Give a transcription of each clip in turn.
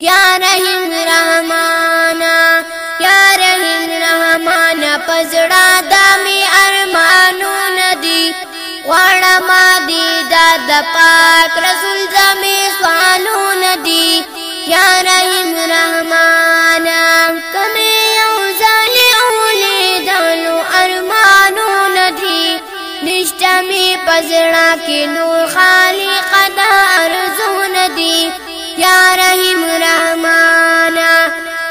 یا رحیم رحمان یا رحیم رحمان پزړه د می ارمانو ندی غړم دی د پاک رسول زمي سوالو ندی یا رحیم رحمان کمه یو ځلې اولې دلو ارمانو ندی نشته می پزړه کې نور خالق د ارزو ندی یا رحیم رحمانا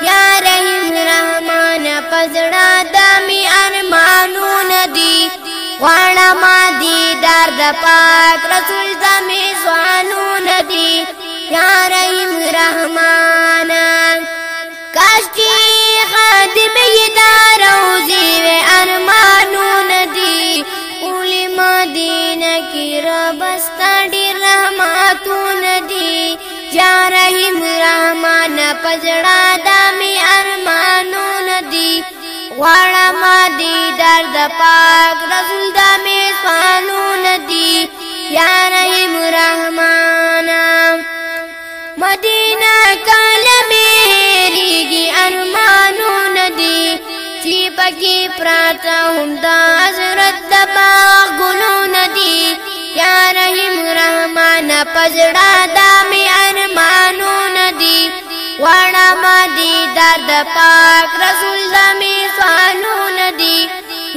یا رحیم رحمانا پزړه د می ارمانونه دي غواړم دي در د پاک رسول د می ځوانونه دي یا رحیم رحمانا کاش چې یا رحیم رحمان پجڑا دامی ارمانون دی غواړه ما دی درد پاک رسول د میزبانون دی یا رحیم رحمان مدینه کله میریږي ارمانون دی چې پکې پراته هم د حضرت د باغ ګلون دی یا رحیم رحمان پجړه د می دی وانا ما دی درد پاک رسول دمی سوالون دی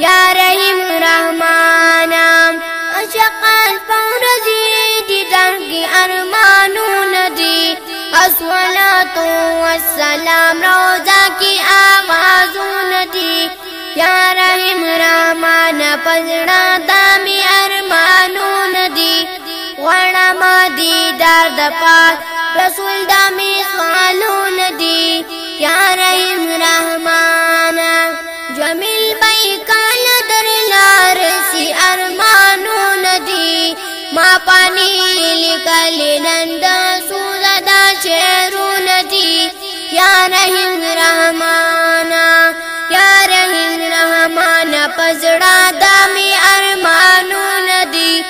یا رحیم رحمانم اشقان پورزی دی درگی ارمانون دی الصلاة والسلام روزہ کی آوازون دی یا رحیم رحمان پزڑا دامی ارمانون دی غنم دی درد پاک رسول دا می سوالون دی یا رحیم رحمان جمیل بای کال در لارسی ارمانون دی ما پانی لکل نند سوزا دا شعرون دی یا رحیم رحمان یا رحیم رحمان پزڑا دا می ارمانون دی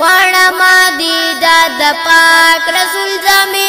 غواړم دیدار د پاک رسول زمي